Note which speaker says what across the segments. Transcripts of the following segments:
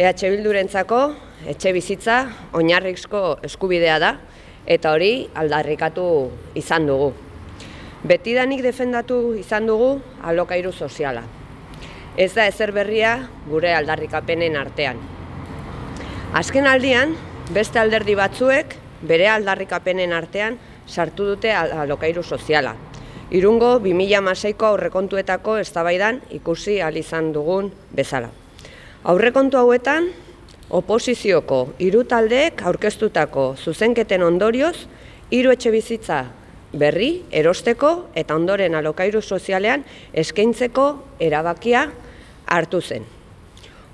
Speaker 1: EH Bildurentzako etxe bizitza oinarrizko eskubidea da eta hori aldarrikatu izan dugu. Betidanik defendatu izan dugu alokairu soziala. Ez da ezer berria gure aldarrikapenen artean. Azken aldian, beste alderdi batzuek bere aldarrikapenen artean sartu dute alokairu soziala. Irungo 2006ko aurrekontuetako eztabaidan ikusi izan dugun bezala. Aurrekontu hauetan, oposizioko hiru taldeek aurkeztutako zuzenketen ondorioz, hiru etxe bizitza berri, erosteko eta ondoren alokairu sozialean eskaintzeko erabakia hartu zen.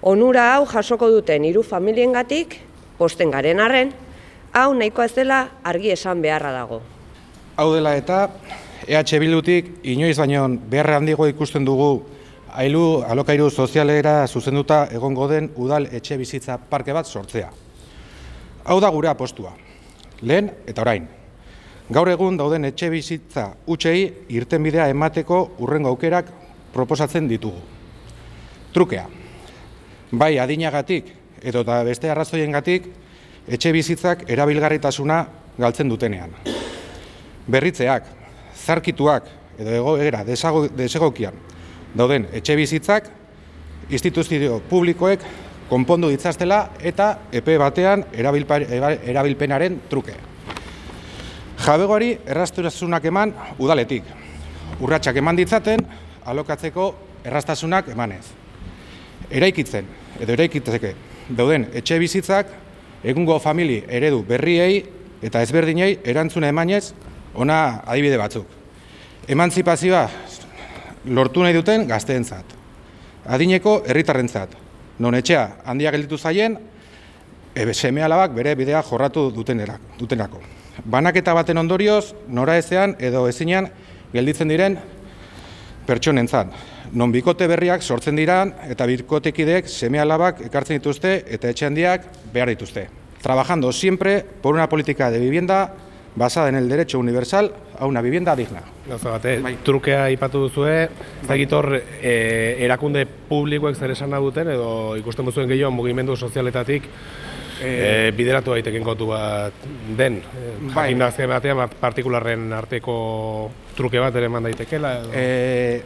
Speaker 1: Onura hau jasoko duten hiru familiengatik posten garen arren, hau nahikoa ez dela argi esan beharra dago.
Speaker 2: Hau dela eta EH Bildutik inoiz baino beharra handigo ikusten dugu ailu alokairu sozialera zuzenduta egongo den udal etxe bizitza parke bat sortzea. Hau da gure apostua. Lehen eta orain. Gaur egun dauden etxe bizitza utxei irtenbidea emateko urrengo aukerak proposatzen ditugu. Trukea. Bai adinagatik edo eta beste arrazoiengatik etxe bizitzak erabilgarritasuna galtzen dutenean. Berritzeak, zarkituak edo egoera desegokian dauden etxe bizitzak instituzio publikoek konpondu ditzaztela eta epe batean erabilpenaren truke. Jabegoari errastasunak eman udaletik. Urratsak eman ditzaten alokatzeko errastasunak emanez. Eraikitzen edo eraikitzeke dauden etxe bizitzak egungo famili eredu berriei eta ezberdinei erantzuna emanez ona adibide batzuk. Emantzipazioa lortu nahi duten gazteentzat. Adineko herritarrentzat. Non etxea handia gelditu zaien, ebe seme alabak bere bidea jorratu dutenerako. Banaketa baten ondorioz, nora ezean edo ezinean gelditzen diren pertsonentzat. Non bikote berriak sortzen dira eta bikotekideek seme alabak ekartzen dituzte eta etxe handiak behar dituzte. Trabajando siempre por una política de vivienda basada en el derecho universal a una vivienda digna.
Speaker 3: Gauza bate, bai. trukea ipatu duzue, zagitor e, erakunde publikoek zer esan duten edo ikusten duzuen gehiago mugimendu sozialetatik e, bideratu daiteken kontu bat den. Bai. Jakin da batean partikularren arteko truke bat ere eman daitekela edo. E,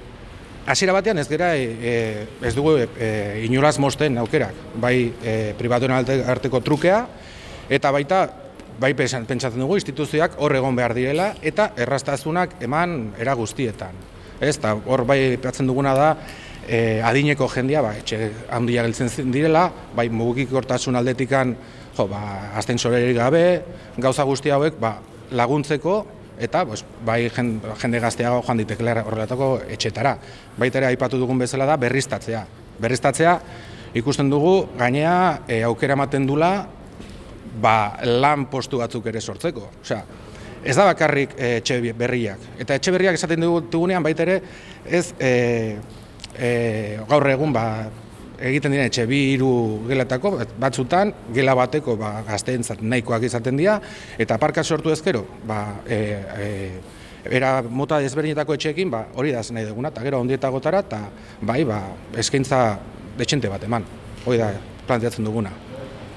Speaker 2: Hasiera batean ez gera e, ez dugu e, inolaz mosten aukerak, bai e, pribatuen arteko trukea eta baita bai pentsatzen dugu instituzioak hor egon behar direla eta errastazunak eman era guztietan. Ez, eta hor bai pentsatzen duguna da e, adineko jendia, ba, etxe handia geltzen direla, bai mugukik hortasun aldetikan, jo, ba, azten gabe, gauza guzti hauek, ba, laguntzeko, eta pues, bai jende gazteago joan ditekela horrelatako etxetara. Baita ere aipatu dugun bezala da berriztatzea. Berriztatzea ikusten dugu gainea e, aukera ematen dula ba, lan postu batzuk ere sortzeko. Osea, ez da bakarrik e, etxe berriak. Eta etxe berriak esaten dugunean baita ere, ez e, e, gaur egun ba, egiten dira etxe bi hiru gelatako batzutan gela bateko ba, gazteentzat nahikoak izaten dira eta parka sortu ezkero ba, e, e, era mota desberdinetako etxeekin ba, hori da nahi duguna eta gero ondietagotara eta bai ba, eskaintza detxente bat eman hori da planteatzen duguna.